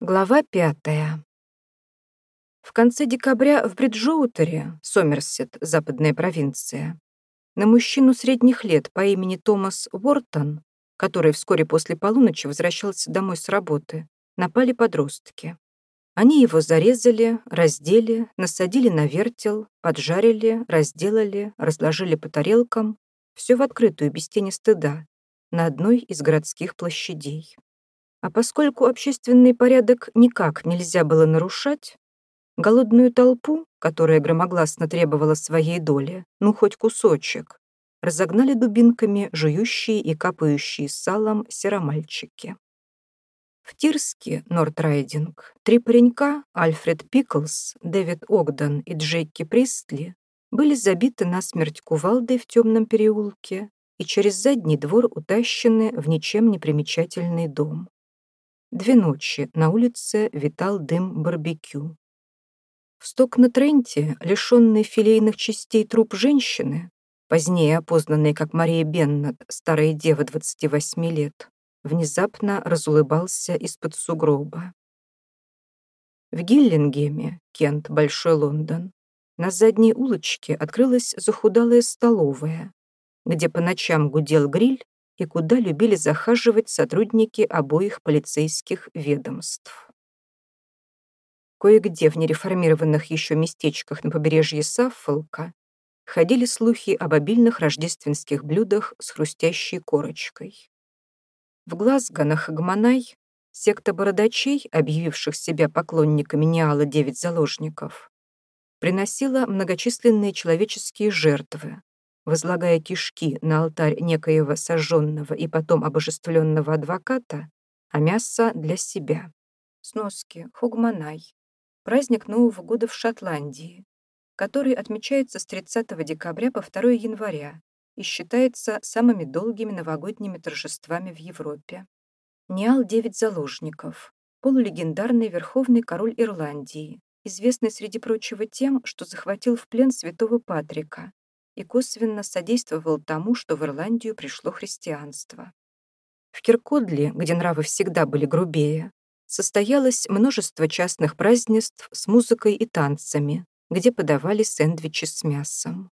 Глава пятая. В конце декабря в Бриджоутере, Сомерсет, западная провинция, на мужчину средних лет по имени Томас Уортон, который вскоре после полуночи возвращался домой с работы, напали подростки. Они его зарезали, раздели, насадили на вертел, поджарили, разделали, разложили по тарелкам, все в открытую, без тени стыда, на одной из городских площадей. А поскольку общественный порядок никак нельзя было нарушать, голодную толпу, которая громогласно требовала своей доли, ну хоть кусочек, разогнали дубинками жующие и капающие салом серомальчики. В Тирске, Нортрайдинг, три паренька, Альфред Пиклс, Дэвид Огден и Джейки Пристли, были забиты насмерть кувалдой в темном переулке и через задний двор утащены в ничем не примечательный дом. Две ночи на улице витал дым барбекю. В Сток-на-Тренте, лишенный филейных частей труп женщины, позднее опознанный как Мария Беннет, старая дева 28 лет, внезапно разулыбался из-под сугроба. В Гиллингеме, Кент, Большой Лондон, на задней улочке открылась захудалая столовая, где по ночам гудел гриль и куда любили захаживать сотрудники обоих полицейских ведомств. Кое-где в нереформированных еще местечках на побережье Саффолка ходили слухи об обильных рождественских блюдах с хрустящей корочкой. В Глазго на Хагманай секта бородачей, объявивших себя поклонниками Ниала девять заложников, приносила многочисленные человеческие жертвы, возлагая кишки на алтарь некоего сожженного и потом обожествленного адвоката, а мясо для себя. Сноски. Хугманай. Праздник Нового года в Шотландии, который отмечается с 30 декабря по 2 января и считается самыми долгими новогодними торжествами в Европе. Ниал девять заложников, полулегендарный верховный король Ирландии, известный среди прочего тем, что захватил в плен святого Патрика, и косвенно содействовал тому, что в Ирландию пришло христианство. В Киркодле, где нравы всегда были грубее, состоялось множество частных празднеств с музыкой и танцами, где подавали сэндвичи с мясом.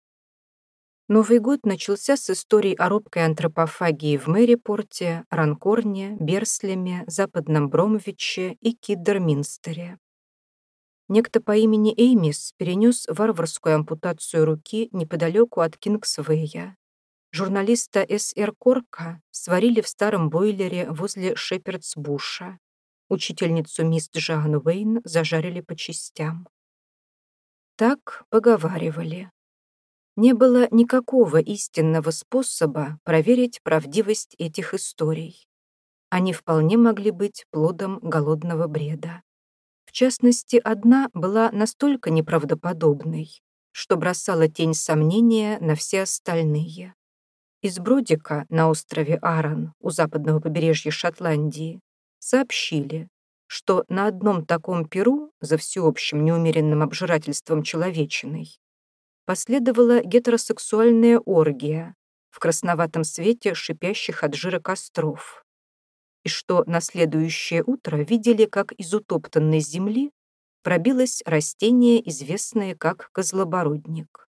Новый год начался с историй о робкой антропофагии в Мэрипорте, Ранкорне, Берслеме, Западном Бромвиче и Киддерминстере. Некто по имени Эймис перенес варварскую ампутацию руки неподалеку от Кингсвея. Журналиста С.Р. Корка сварили в старом бойлере возле Шепердсбуша. Учительницу мисс Джоан Уэйн зажарили по частям. Так поговаривали. Не было никакого истинного способа проверить правдивость этих историй. Они вполне могли быть плодом голодного бреда. В частности, одна была настолько неправдоподобной, что бросала тень сомнения на все остальные. Из Бродика на острове Аран у западного побережья Шотландии сообщили, что на одном таком перу за всеобщим неумеренным обжирательством человечиной последовала гетеросексуальная оргия в красноватом свете шипящих от жира костров и что на следующее утро видели, как из утоптанной земли пробилось растение, известное как козлобородник.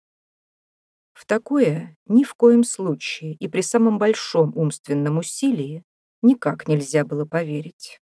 В такое ни в коем случае и при самом большом умственном усилии никак нельзя было поверить.